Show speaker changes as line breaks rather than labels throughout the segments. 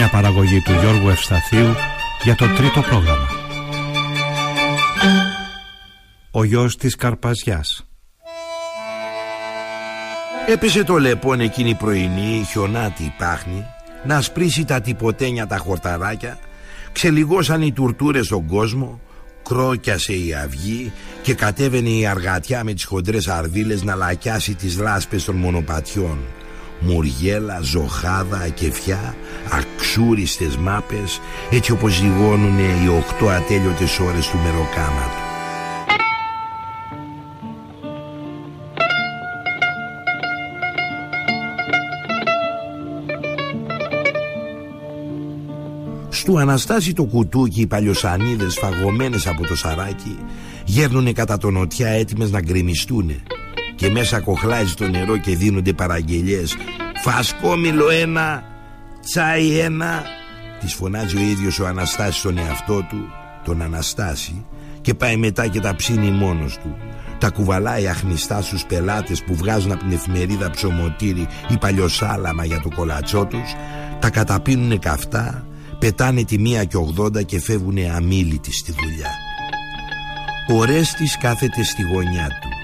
Μια παραγωγή του Γιώργου Ευσταθίου για το τρίτο πρόγραμμα. Ο γιος της Καρπαζιάς
Έπεσε το λεπόν εκείνη πρωινή, χιονάτη πάχνη, να σπρίσει τα τυποτένια τα χορταράκια, ξελιγώσαν οι τουρτούρες στον κόσμο, κρόκιασε η αυγή και κατέβαινε η αργατιά με τις χοντρές αρδίλες να λακιάσει τις λάσπες των μονοπατιών. Μουριέλα, ζωχάδα, ακεφιά, αξούριστες μάπες, έτσι όπως ζυγώνουνε οι οχτώ ατέλειωτες ώρες του μεροκάματου. Του Αναστάσει το κουτούκι οι παλιοσανίδες φαγωμένες από το σαράκι γέρνουνε κατά τον νοτιά έτοιμες να γκρεμιστούνε και μέσα κοχλάζει το νερό και δίνονται παραγγελιές «Φασκόμηλο ένα, τσάι ένα» Της φωνάζει ο ίδιος ο Αναστάσης στον εαυτό του, τον Αναστάση και πάει μετά και τα ψήνει μόνος του. Τα κουβαλάει αχνιστά στους πελάτες που βγάζουν από την εφημερίδα ψωμοτήρι ή παλιοσάλαμα για το κολατσό τους. Τα καταπίνουνε καυτά Πετάνε τη μία και ογδόντα και φεύγουνε αμήλυτοι στη δουλειά. Ο Ρέστης κάθεται στη γωνιά του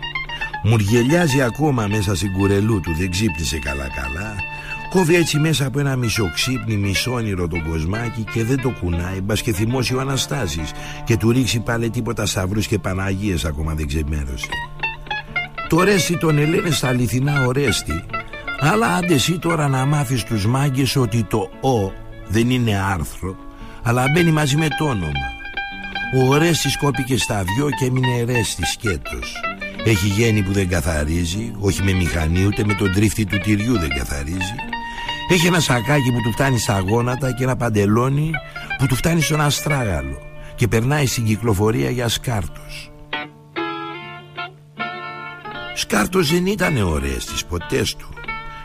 Μουργελιάζει ακόμα μέσα στην κουρελού του Δεν ξύπνησε καλά καλά. Κόβει έτσι μέσα από ένα μισοξύπνη μισόνυρο τον κοσμάκι Και δεν το κουνάει. Μπας και θυμώσει ο Αναστάσης Και του ρίξει πάλι τίποτα σαυρούς και Παναγίες Ακόμα δεν ξεμέρωσε Το Ρέστη τον ελένε στα αληθινά ο Ρέστη. Αλλά άντε εσύ τώρα να μάθεις τους μάγκες Ότι το «ο» δεν είναι άρθρο αλλά μπαίνει μαζί με το όνομα. Ο Ορέστης κόπηκε στα δυο και έμεινε Ρέστης σκέτος έχει γέννη που δεν καθαρίζει όχι με μηχανή ούτε με τον τρίφτη του τυριού δεν καθαρίζει. Έχει ένα σακάκι που του φτάνει στα γόνατα και ένα παντελόνι που του φτάνει στον αστράγαλο και περνάει στην κυκλοφορία για σκάρτος. Σκάρτος δεν ήταν ο Ρέστης ποτές του.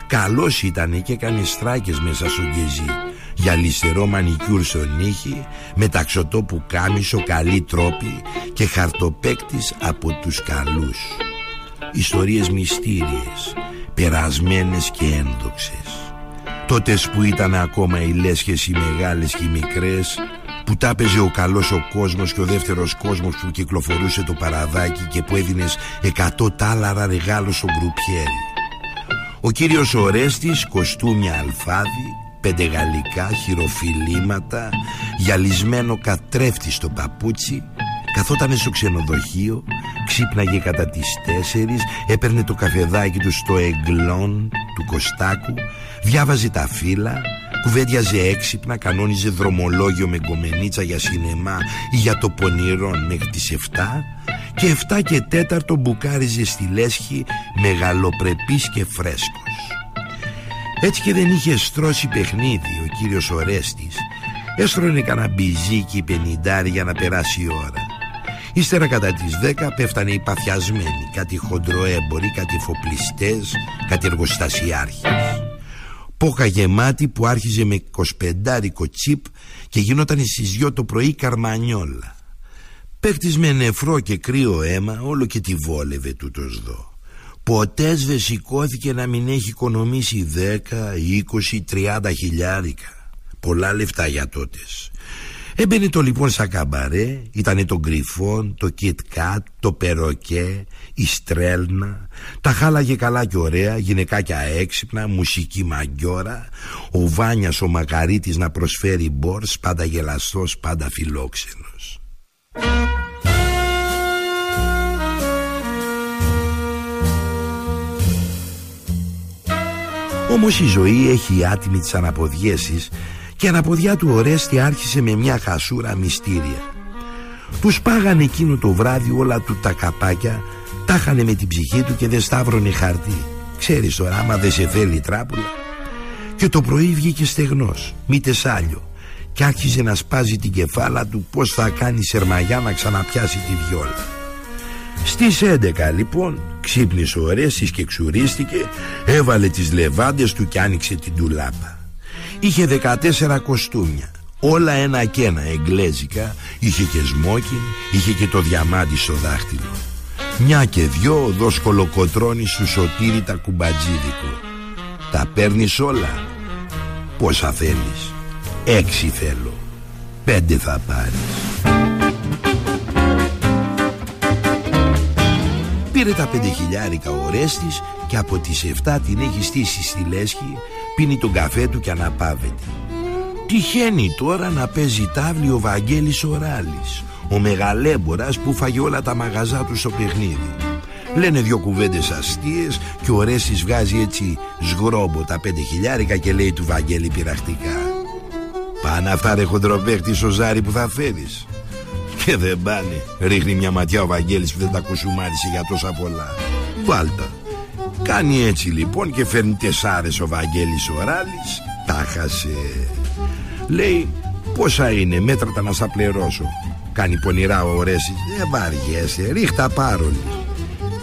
Καλός ήτανε και έκανε στράκες μέσα στο γκεζί γυαλιστερό μανικιούρ στον νύχη με ταξωτό που κάμισο καλή τρόπη και χαρτοπέκτης από τους καλούς. Ιστορίες μυστήριες περασμένες και ένδοξες. Τότες που ήταν ακόμα οι λέσχες οι μεγάλες και οι μικρές που τα ο καλός ο κόσμος και ο δεύτερος κόσμος που κυκλοφορούσε το παραδάκι και που έδινες εκατό τάλαρα ρεγάλο στον γκρουπιέρι ο κύριος Ορέστης κοστούμια αλφάδι πέντε γαλλικά χειροφιλήματα γυαλισμένο κατρέφτη στο παπούτσι καθότανε στο ξενοδοχείο ξύπναγε κατά τις τέσσερις έπαιρνε το καφεδάκι του στο εγκλόν του Κωστάκου διάβαζε τα φύλλα κουβέντιαζε έξυπνα κανόνιζε δρομολόγιο με γκομενίτσα για σινεμά ή για το πονηρόν μέχρι τις 7 και 7 και 4 μπουκάριζε στη λέσχη μεγαλοπρεπής και φρέσκος έτσι και δεν είχε στρώσει παιχνίδι ο κύριος Ορέστης. Έστρωνε κανένα μπιζίκι πενιντάρι για να περάσει η ώρα. Ύστερα κατά τις δέκα πέφτανε οι παθιασμένοι Κάτι χοντροέμποροι, κάτι φοπλιστές, κάτι εργοστασιάρχες. Πόκα γεμάτη που άρχιζε με 25 τσίπ Και γινόταν στις δυο το πρωί καρμανιόλα. Παίχτης με νεφρό και κρύο αίμα Όλο και τη βόλευε τούτος δω Ποτέ δεν σηκώθηκε να μην έχει οικονομήσει 10, 20, 30 χιλιάρικα. Πολλά λεφτά για τότες. Έμπαινε το λοιπόν σαν καμπαρέ, ήταν το γκριφόν, το κιτκάτ, το περοκέ, η στρέλνα, τα χάλαγε καλά και ωραία, γυναικάκια έξυπνα, μουσική μαγκιόρα, ο Βάνιας ο Μακαρίτης να προσφέρει μπορς, πάντα γελαστός, πάντα φιλόξενος. Όμως η ζωή έχει άτιμη τις αναποδιέσεις και η αναποδιά του Ορέστη άρχισε με μια χασούρα μυστήρια. Τους πάγανε εκείνο το βράδυ όλα του τα καπάκια, τάχανε με την ψυχή του και δεν σταύρωνε χαρτί. Ξέρεις τώρα άμα δεν σε θέλει τράπουλα. Και το πρωί βγήκε στεγνός, μη τεσάλιο και άρχιζε να σπάζει την κεφάλα του πως θα κάνει σερμαγιά να ξαναπιάσει τη βιόλα. Στις 11 λοιπόν ξύπνησε ο Ρέστης και ξουρίστηκε, έβαλε τις λεβάντες του και άνοιξε την τουλάπα. Είχε 14 κοστούμια, όλα ένα και ένα εγγλέζικα, είχε και σμόκιν, είχε και το διαμάντι στο δάχτυλο. Μια και δυο δώσ' κολοκοτρώνει σου σωτήρι τα κουμπατζίδικο. Τα παίρνεις όλα. Πόσα θέλεις; Έξι θέλω. Πέντε θα πάρεις. Πήρε τα πέντε χιλιάρικα ο Ρέστης και από τις 7 την έχει στήσει στη λέσχη, πίνει τον καφέ του και αναπάβεται. Τυχαίνει τώρα να παίζει τάβλη ο Βαγγέλης Οράλης, ο μεγαλέμπορας που φάγε όλα τα μαγαζά του στο παιχνίδι. Λένε δυο κουβέντες αστείες και ο Ρέστης βγάζει έτσι σγρόμπο τα πέντε χιλιάρικα και λέει του Βαγγέλη πειραχτικά. Πάνε αυτά ρε χοντροπέχτη ζάρι που θα φέρεις. Και δεν πάνε. Ρίχνει μια ματιά ο Βαγγέλης που δεν τα κουσουμάρισε για τόσα πολλά. Βάλτα. Κάνει έτσι λοιπόν και φέρνει τεσσάρες ο Βαγγέλης ο Ράλης. Τα χασε. Λέει πόσα είναι μέτρατα να σα πληρώσω. Κάνει πονηρά ο Ρέσης. Δεν βαριέσαι. Ρίχτα πάρολη.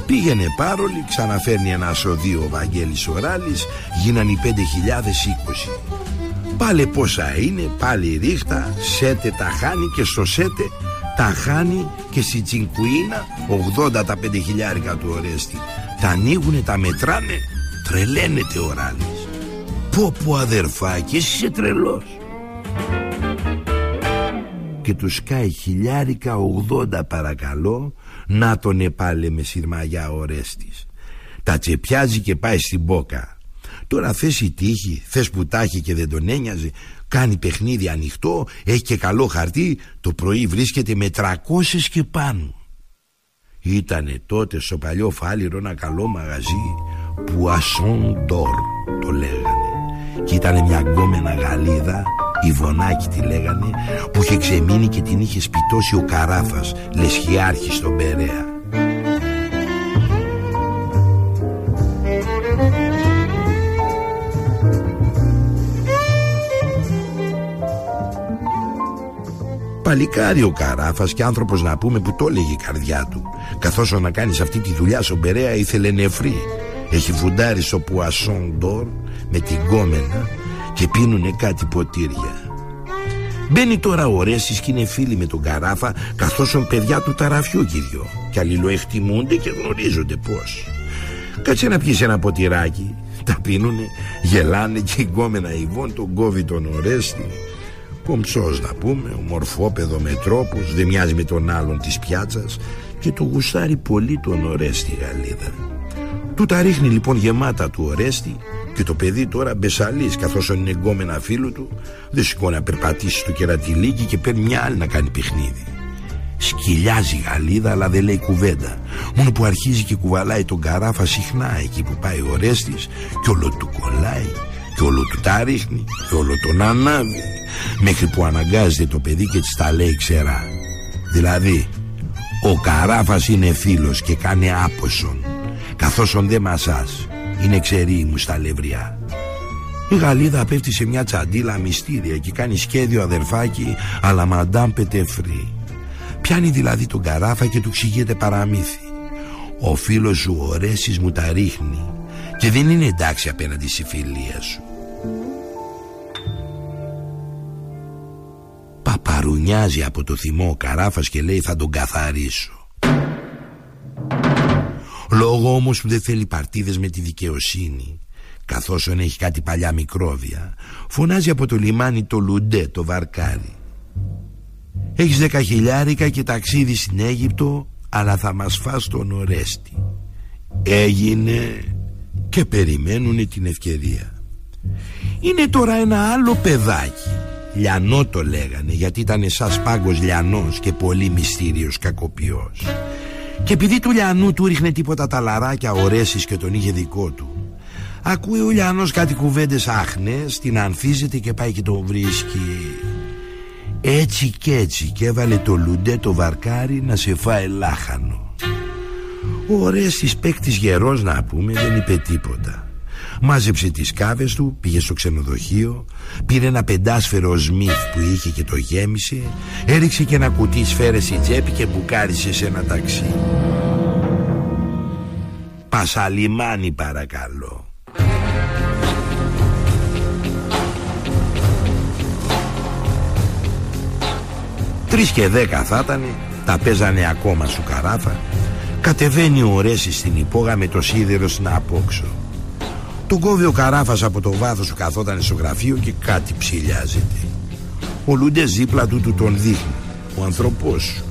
Πήγαινε πάρολη, ξαναφέρνει ένα σοδείο ο Βαγγέλης ο Ράλης, γίναν οι 5.020. Πάλε πόσα είναι, πάλι ρίχτα, σέτε τα χάνει και στο σέτε τα χάνει και στη τσινκουίνα 80 τα 5 χιλιάρικα του Ορέστη. Τα ανοίγουνε, τα μετράνε, τρελαίνεται ο Ράλης. Πω πω αδερφάκι, εσύ είσαι τρελός. Και τους σκάει χιλιάρικα 80 παρακαλώ να τον επάλε με σειρμαγιά ο Ρέστης. Τα τσεπιάζει και πάει στην μπόκα. Τώρα θες η τύχη, θες που τάχει και δεν τον ένοιαζε Κάνει παιχνίδι ανοιχτό, έχει και καλό χαρτί Το πρωί βρίσκεται με 300 και πάνω. Ήτανε τότε στο παλιό φάληρο ένα καλό μαγαζί Πουασόν Ντόρ το λέγανε. Και ήταν μια γκόμενα γαλίδα Ιβονάκη τη λέγανε Που είχε ξεμείνει και την είχε σπιτώσει ο Καράφας Λεσχιάρχης στον Περέα Παλικάρι ο Καράφας και άνθρωπος να πούμε που το έλεγε η καρδιά του. Καθώς να κάνεις αυτή τη δουλειά στον Περέα ήθελε νεφρή. Έχει φουντάρει στο Πουασόν Ντόρ με την κόμενα και πίνουνε κάτι ποτήρια. Μπαίνει τώρα ο Ρέσης και είναι φίλοι με τον Καράφα καθώς ο παιδιά του ταραφιού κύριο. Και αλληλοεκτιμούνται και γνωρίζονται πως Κάτσε να πιεις ένα ποτηράκι. Τα πίνουνε, γελάνε και η γκόμενα Ιβών τον κόβει τον Ορέστη Κομψός να πούμε, ομορφόπεδο με τρόπους, δεν μοιάζει με τον άλλον της πιάτσας και το γουστάρει πολύ τον Ορέστη Γαλλίδα. Του τα ρίχνει λοιπόν γεμάτα του Ορέστη και το παιδί τώρα μπεσαλής καθώς είναι εγκόμενα φίλου του δεν σηκώνει να περπατήσει στο κερατιλίκι και παίρνει μια άλλη να κάνει παιχνίδι. Σκυλιάζει η Γαλλίδα αλλά δεν λέει κουβέντα Μόνο που αρχίζει και κουβαλάει τον καράφα συχνά εκεί που πάει ο Ρέστης Και όλο του κολλάει και όλο του τα ρίχνει. Και όλο τον ανάβει. Μέχρι που αναγκάζεται το παιδί και της τα λέει ξερά δηλαδή ο καράφας είναι φίλος και κάνει άποσον. Καθώς он δεν μασάς. Είναι ξερή μου στα λευριά η Γαλλίδα πέφτει σε μια τσαντίλα μυστήρια και κάνει σχέδιο αδερφάκι αλλά μαντάμ πετεφρή πιάνει δηλαδή τον καράφα και του ξηγείται παραμύθι. Ο φίλος σου ο Ρέσης μου τα ρίχνει. Και δεν είναι εντάξει απέναντι στη φιλία σου Παπαρουνιάζει από το θυμό ο Καράφας και λέει θα τον καθαρίσω Λόγω όμως που δεν θέλει παρτίδες με τη δικαιοσύνη Καθώς έχει κάτι παλιά μικρόβια Φωνάζει από το λιμάνι το Λουντέ το βαρκάρι. Έχεις δέκα χιλιάρικα και ταξίδι στην Αίγυπτο Αλλά θα μας φας τον Ορέστη Έγινε και περιμένουν την ευκαιρία. Είναι τώρα ένα άλλο παιδάκι Λιανό το λέγανε γιατί ήταν σαν πάγκος λιανός και πολύ μυστήριος κακοποιός. Και επειδή του λιανού του ρίχνε τίποτα τα λαράκια ο Ρέσης και τον είχε δικό του. Ακούει ο λιανός κάτι κουβέντες άχνες Την ανθίζεται και πάει και τον βρίσκει. Έτσι και έτσι και έβαλε το λουντέ το βαρκάρι να σε φάει λάχανο. Ο Ρέσης παίκτης γερός να πούμε δεν είπε τίποτα Μάζεψε τις κάβες του, πήγε στο ξενοδοχείο Πήρε ένα πεντάσφαιρο σμιθ που είχε και το γέμισε Έριξε και ένα κουτί σφαίρες στη τσέπη και μπουκάρισε σε ένα ταξί. Πασαλιμάνι παρακαλώ. Τρεις και δέκα θα ήταν Τα παίζανε ακόμα σου καράφα. Κατεβαίνει ο Ρέσης στην υπόγα με το σίδερο στην απόξω Τον κόβει ο καράφας από το βάθος που καθόταν στο γραφείο και κάτι ψηλιάζεται. Ο Λούντες δίπλα του του τον δείχνει. Ο ανθρωπός σου.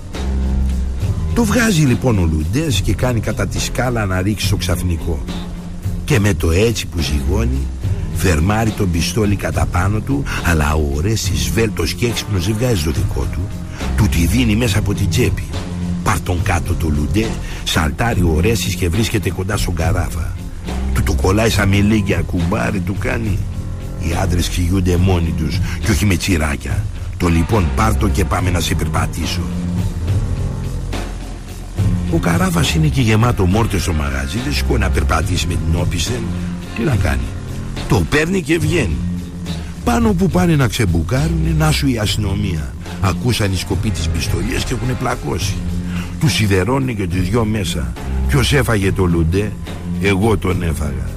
Το βγάζει λοιπόν ο Λούντες και κάνει κατά τη σκάλα να ρίξει το ξαφνικό. Και με το έτσι που ζυγώνει Φερμάρει τον πιστόλι κατά πάνω του Αλλά ο Ρέσης βέλτος και έξυπνος δεν βγάζει το δικό του Του τη δίνει μέσα από την τσέπη. Πάρ τον κάτω το λουντέ Σαλτάρει ο Ρέσης και βρίσκεται κοντά στον καράφα Του το κολλάει σαν μιλίγκια κουμπάρι του κάνει. Οι άντρες ξηγούνται μόνοι τους Και όχι με τσιράκια. Το λοιπόν πάρ το και πάμε να σε περπατήσω. Ο καράφας είναι και γεμάτο μόρτες στο μαγαζί Δεν σηκώ να περπατήσει με την όπισθεν Τι να κάνει. Το παίρνει και βγαίνει. Πάνω που πάνε να ξεμπουκάρουν να σου η αστυνομία. Ακούσαν οι σκοποί τις πιστολιές και έχουν πλακώσει. Τους σιδερώνει και τους δυο μέσα Ποιος έφαγε το λουντέ Εγώ τον έφαγα.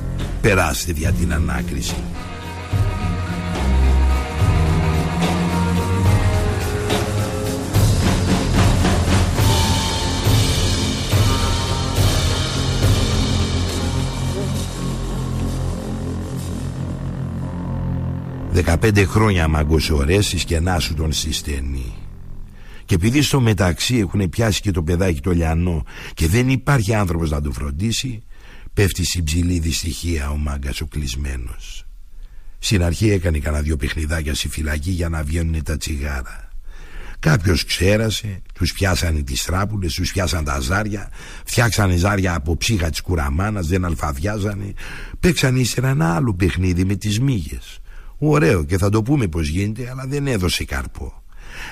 Περάστε δια την ανάκριση. Δεκαπέντε χρόνια μαγκός ωρέσεις και να σου τον συστενεί και επειδή στο μεταξύ έχουν πιάσει και το παιδάκι το λιανό και δεν υπάρχει άνθρωπος να το φροντίσει, πέφτει στην ψηλή δυστυχία ο μάγκας ο κλεισμένος. Στην αρχή έκανε κανένα δυο παιχνιδάκια στη φυλακή για να βγαίνουν τα τσιγάρα. Κάποιος ξέρασε, τους πιάσανε τις τράπουλες, τους πιάσανε τα ζάρια, φτιάξανε ζάρια από ψύχα της κουραμάνας, δεν αλφαβιάζανε. Παίξανε ύστερα ένα άλλο παιχνίδι με τις μύγες. Ωραίο και θα το πούμε πώ γίνεται, αλλά δεν έδωσε καρπό.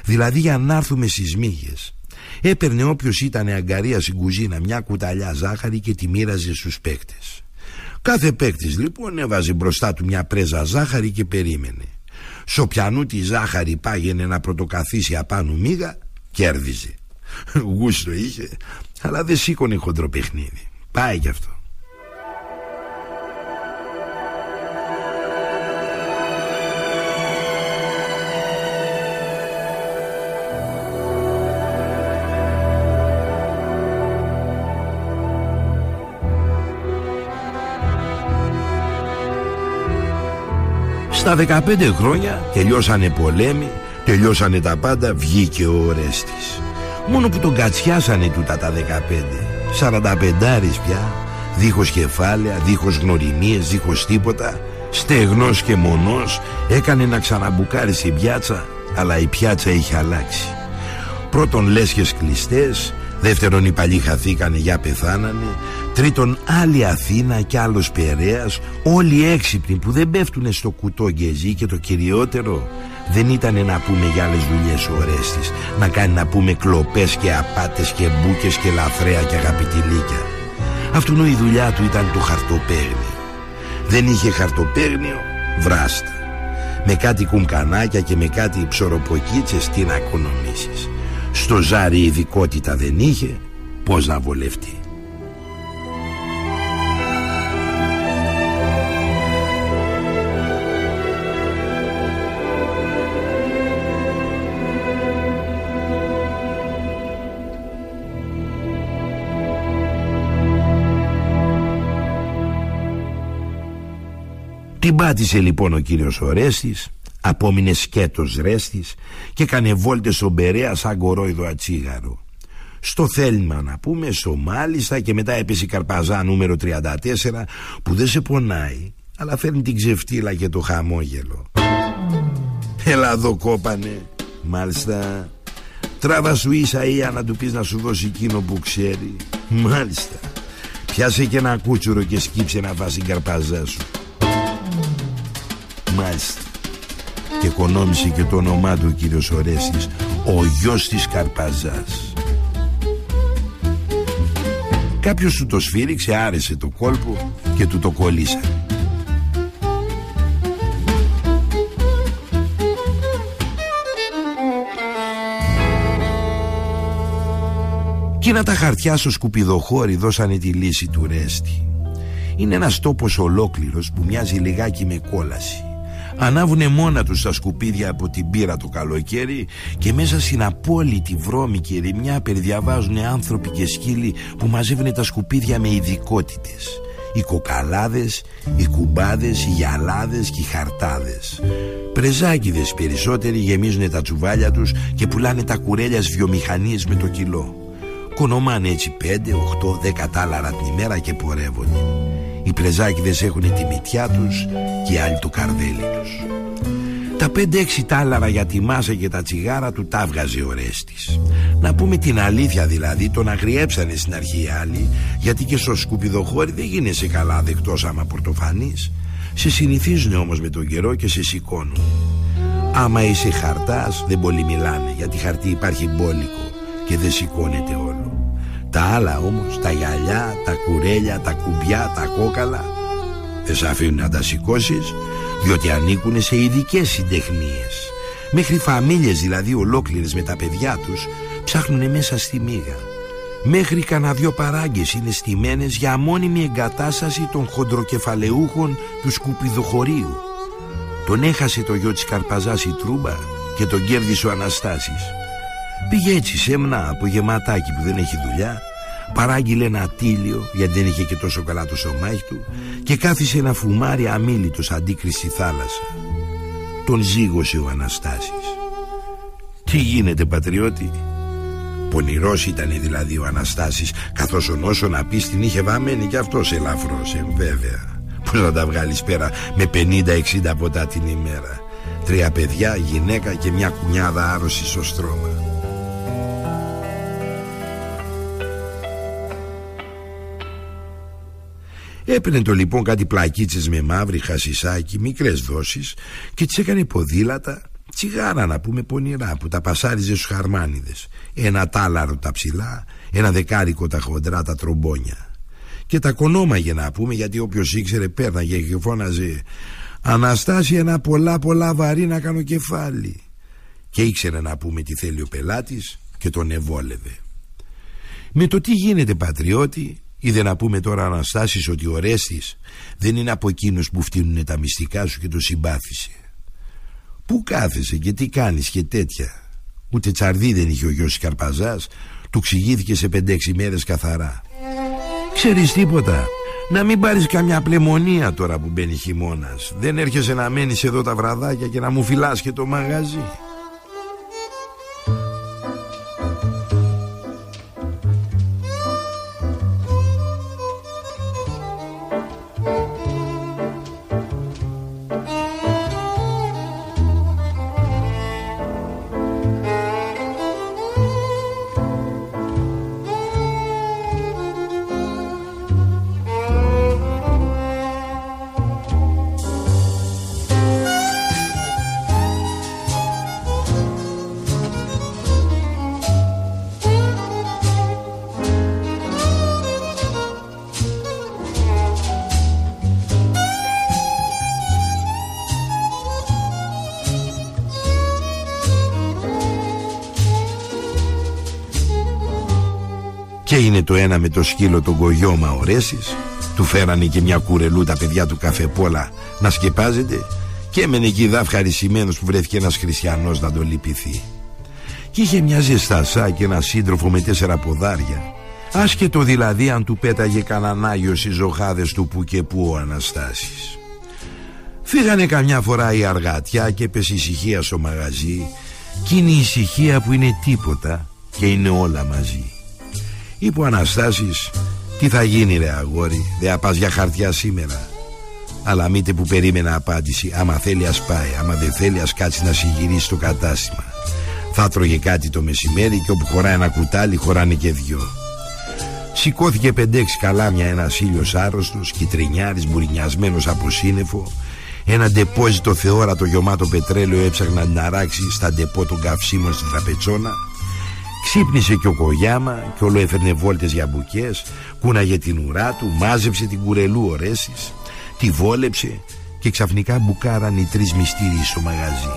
Δηλαδή για να έρθουμε στις μύγες Έπαιρνε όποιος ήταν αγκαρία στην κουζίνα μια κουταλιά ζάχαρη και τη μοίραζε στους παίκτες. Κάθε παίκτης λοιπόν έβαζε μπροστά του μια πρέζα ζάχαρη και περίμενε. Σοπιανού τη ζάχαρη πάγαινε να πρωτοκαθίσει απάνω μίγα Κέρδιζε. Γούστο είχε αλλά δεν σήκωνε χοντρό παιχνίδι Πάει κι αυτό Στα 15 χρόνια τελειώσανε πολέμοι, τελειώσανε τα πάντα, βγήκε ο Ορέστης. Μόνο που τον κατσιάσανε τούτα τα 15. 45 πια, δίχως κεφάλαια, δίχως γνωριμίες, δίχως τίποτα, στεγνός και μονός, έκανε να ξαναμπουκάρει στην πιάτσα, αλλά η πιάτσα είχε αλλάξει. Πρώτον λέσχες κλειστές, δεύτερον οι παλιοί χαθήκανε για πεθάνανε, Τρίτον άλλη Αθήνα και άλλος Περέας Όλοι έξυπνοι που δεν πέφτουνε στο κουτό γκεζί Και το κυριότερο. Δεν ήταν να πούμε για άλλες δουλειές ο Ορέστης Να κάνει να πούμε κλοπές και απάτες και μπούκες και λαθρέα και αγαπητηλίκια Αυτόν η δουλειά του ήταν το χαρτοπέγνιο Δεν είχε χαρτοπέγνιο βράστα. Με κάτι κουμκανάκια και με κάτι ψωροποκίτσες τι να οικονομήσεις Στο ζάρι ειδικότητα δεν είχε Πώς να βολευτεί. Την πάτησε λοιπόν ο κύριος Ορέστης Απόμεινε σκέτος ρέστης Και έκανε βόλτες στον Περέα σαν κορόιδο ατσίγαρο. Στο θέλημα να πούμε στο μάλιστα Και μετά έπεσε η Καρπαζά νούμερο 34 Που δεν σε πονάει Αλλά φέρνει την ξεφτύλα και το χαμόγελο. Έλα εδώ κόπανε. Μάλιστα. Τράβα σου ίσα ή να του πεις να σου δώσει εκείνο που ξέρει. Μάλιστα. Πιάσε και ένα κούτσουρο και σκύψε να φας την καρπαζά σου. Μάλιστα και κονόμησε και το όνομά του ο κύριος Ορέστης ο γιος της Καρπαζάς Κάποιος του το σφύριξε, άρεσε το κόλπο και του το κολλήσαν Εκείνα τα χαρτιά στο σκουπιδοχώρι δώσανε τη λύση του Ρέστη. Είναι ένας τόπος ολόκληρος που μοιάζει λιγάκι με κόλαση. Ανάβουνε μόνα τους τα σκουπίδια από την πύρα το καλοκαίρι και μέσα στην απόλυτη βρώμικη ρημιά περιδιαβάζουν άνθρωποι και σκύλοι που μαζεύουν τα σκουπίδια με ειδικότητες. Οι κοκαλάδες, οι κουμπάδες, οι γυαλάδες και οι χαρτάδες. Πρεζάκιδες περισσότεροι γεμίζουν τα τσουβάλια τους και πουλάνε τα κουρέλια στις βιομηχανίες με το κιλό. Κονομάνε έτσι 5, 8, 10 τάλαρα την ημέρα και πορεύονται Οι πρεζάκιδες έχουν τη μυτιά τους και οι άλλοι το καρδέλι τους. Τα 5-6 τάλαρα για τη μάσα και τα τσιγάρα του τα βγάζει ο Ρέστης. Να πούμε την αλήθεια δηλαδή Τον αγριέψανε στην αρχή οι άλλοι Γιατί και στο σκουπιδοχώρι δεν γίνεσαι καλά δεκτός άμα πορτοφανής Σε συνηθίζουν όμως με τον καιρό και σε σηκώνουν. Άμα είσαι χαρτάς δεν πολύ μιλάνε Γιατί χαρτί υπάρχει μπόλικο Και δεν σηκώνεται όλο Τα άλλα όμως Τα γυαλιά, τα κουρέλια, τα κουμπιά, τα κόκαλα Δεν σε αφήνουν να τα σηκώσεις διότι ανήκουν σε ειδικές συντεχνίες. Μέχρι φαμίλιες δηλαδή ολόκληρες με τα παιδιά τους ψάχνουν μέσα στη μίγα. Μέχρι κανένα δυο παράγκες είναι στημένες για μόνιμη εγκατάσταση των χοντροκεφαλαιούχων του σκουπιδοχωρίου. Τον έχασε το γιο της Καρπαζάς η Τρούμπα και τον κέρδισε ο Αναστάσης. Πήγε έτσι σέμνα από γεματάκι που δεν έχει δουλειά Παράγγειλε ένα τίλιο γιατί δεν είχε και τόσο καλά το σωμάχι του και κάθισε ένα φουμάρι αμήλυτος αντίκριση θάλασσα. Τον ζήγωσε ο Αναστάσης. Τι γίνεται πατριώτη; Πονηρός ήταν δηλαδή ο Αναστάσης Καθώς ο νόσο να πει την είχε βαμμένη κι αυτός ελαφρός ε, βέβαια Πώς να τα βγάλεις πέρα με 50-60 ποτά την ημέρα Τρία παιδιά, γυναίκα και μια κουνιάδα άρρωσης στο στρώμα Έπαιρνε το λοιπόν κάτι πλακίτσες με μαύρη χασισάκι, μικρές δόσεις και τις έκανε ποδήλατα, τσιγάρα να πούμε πονηρά που τα πασάριζε στους χαρμάνιδες. Ένα τάλαρο τα ψηλά, ένα δεκάρικο τα χοντρά τα τρομπόνια. Και τα κονόμαγε να πούμε γιατί όποιος ήξερε πέρναγε και φώναζε «Αναστάσει ένα πολλά πολλά βαρύ να κάνω κεφάλι». Και ήξερε να πούμε τι θέλει ο πελάτης και τον ευόλευε. Με το τι γίνεται πατριώτη Είδε να πούμε τώρα Αναστάσεις ότι ο Ρέστης δεν είναι από εκείνους που φτύνουν τα μυστικά σου και το συμπάθησε. Πού κάθεσαι και τι κάνεις και τέτοια. Ούτε τσαρδί δεν είχε ο γιος Καρπαζάς, του ξηγήθηκε σε 5-6 μέρες καθαρά. Ξέρεις τίποτα, να μην πάρεις καμιά πλεμονία τώρα που μπαίνει χειμώνας. Δεν έρχεσαι να μένεις εδώ τα βραδάκια και να μου φυλάς και το μαγαζί. Είναι το ένα με το σκύλο τον κογιώμα ο Ρέσης Του φέρανε και μια κουρελού τα παιδιά του καφεπόλα να σκεπάζεται; Και έμενε εκεί δάφχαρισημένος που βρέθηκε ένας χριστιανός να τον λυπηθεί. Και είχε μια ζεστασά και ένα σύντροφο με τέσσερα ποδάρια. Άσχετο δηλαδή αν του πέταγε κανέναν Άγιο στις ζωχάδες του που και που ο Αναστάσης. Φύγανε καμιά φορά η αργάτια και έπεσε ησυχία στο μαγαζί. Κι είναι η ησυχία που είναι τίποτα και είναι όλα μαζί Είπε ο Αναστάσης Τι θα γίνει ρε αγόρι Δεν πας για χαρτιά σήμερα Αλλά μήτε που περίμενα απάντηση Άμα θέλει ας πάει Άμα δεν θέλει ας κάτσει να συγυρίσει το κατάστημα Θα τρώγε κάτι το μεσημέρι Και όπου χωράει ένα κουτάλι χωράνε και δυο Σηκώθηκε πεντέξι καλάμια ένας ήλιος άρρωστος, κυτρινιάρης μπουρινιασμένος από σύννεφο. Ένα ντεπόζιτο θεόρατο γεμάτο πετρέλαιο έψαχνα να αράξει στα ντεπό των καυσίμων στην τραπετσόνα. Ξύπνησε και ο Κογιάμα και όλο έφερνε για μπουκές, κούναγε την ουρά του, μάζεψε την κουρελού ορέσεις, τη βόλεψε και ξαφνικά μπουκάραν οι τρεις μυστήριοι στο μαγαζί.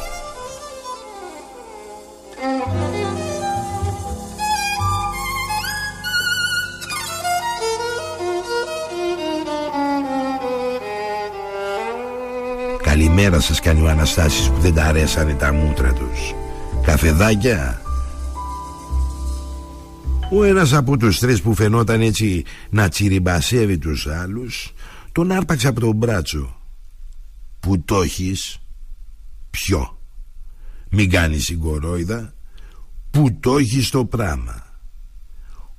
Καλημέρα σας κάνει ο Αναστάσης που δεν τα αρέσανε τα μούτρα τους. Καφεδάκια ο ένας από τους τρεις που φαινόταν έτσι να τσιριμπασεύει τους άλλους Τον άρπαξε από τον μπράτσο. Που το έχεις; Ποιο; Μην κάνεις συγκορόιδα. Που το έχεις το πράμα;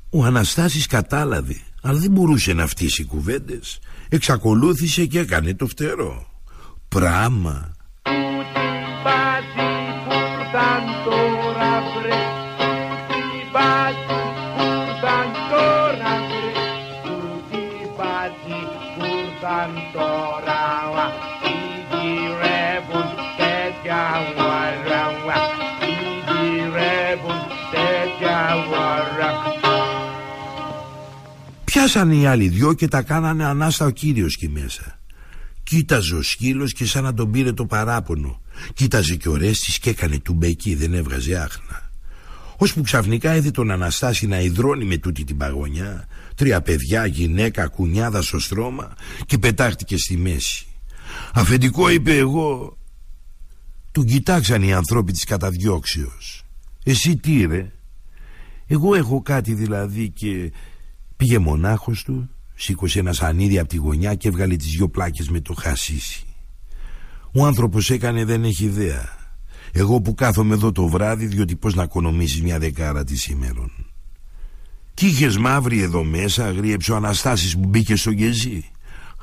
Ο Αναστάσης κατάλαβε Αλλά δεν μπορούσε να φτύσει κουβέντες. Εξακολούθησε και έκανε το φτερό. Πράμα Πιάσανε οι άλλοι δυο και τα κάνανε ανάστα ο κύριος εκεί μέσα Κοίταζε ο σκύλος και σαν να τον πήρε το παράπονο. Κοίταζε και ο Ρέστης και έκανε τουμπεκί δεν έβγαζε άχνα. Ώσπου ξαφνικά είδε τον Αναστάση να υδρώνει με τούτη την παγωνιά. Τρία παιδιά, γυναίκα, κουνιάδα στο στρώμα Και πετάχτηκε στη μέση. Αφεντικό είπε εγώ Τον κοιτάξαν οι ανθρώποι της καταδιώξεως. Εσύ τι ρε; Εγώ έχω κάτι δηλαδή και Πήγε μονάχος του Σήκωσε ένα σανίδι από τη γωνιά και έβγαλε τις δυο πλάκες με το χασίσι. Ο άνθρωπος έκανε δεν έχει ιδέα Εγώ που κάθομαι εδώ το βράδυ Διότι πως να οικονομήσεις μια δεκάρα τη σήμερον Κι είχες μαύρη εδώ μέσα Αγρίεψε ο Αναστάσης που μπήκε στο γεζί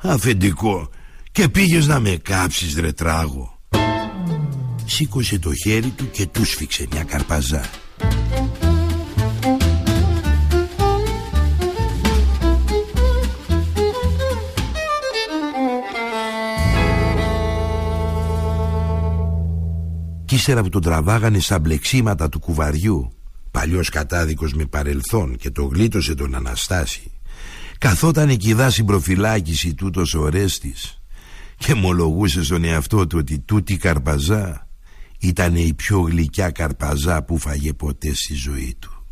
Αφεντικό Και πήγες να με κάψεις ρε τράγο Σήκωσε το χέρι του και του σφίξε μια καρπαζά ύστερα που τον τραβάγανε σαν μπλεξίματα του κουβαριού Παλιός κατάδικος με παρελθόν και το γλίτωσε τον Αναστάση Καθόταν εκεί στην προφυλάκηση τούτος ο Ρέστης Και μολογούσε στον εαυτό του ότι τούτη καρπαζά Ήταν η πιο γλυκιά καρπαζά που φαγε ποτέ στη ζωή του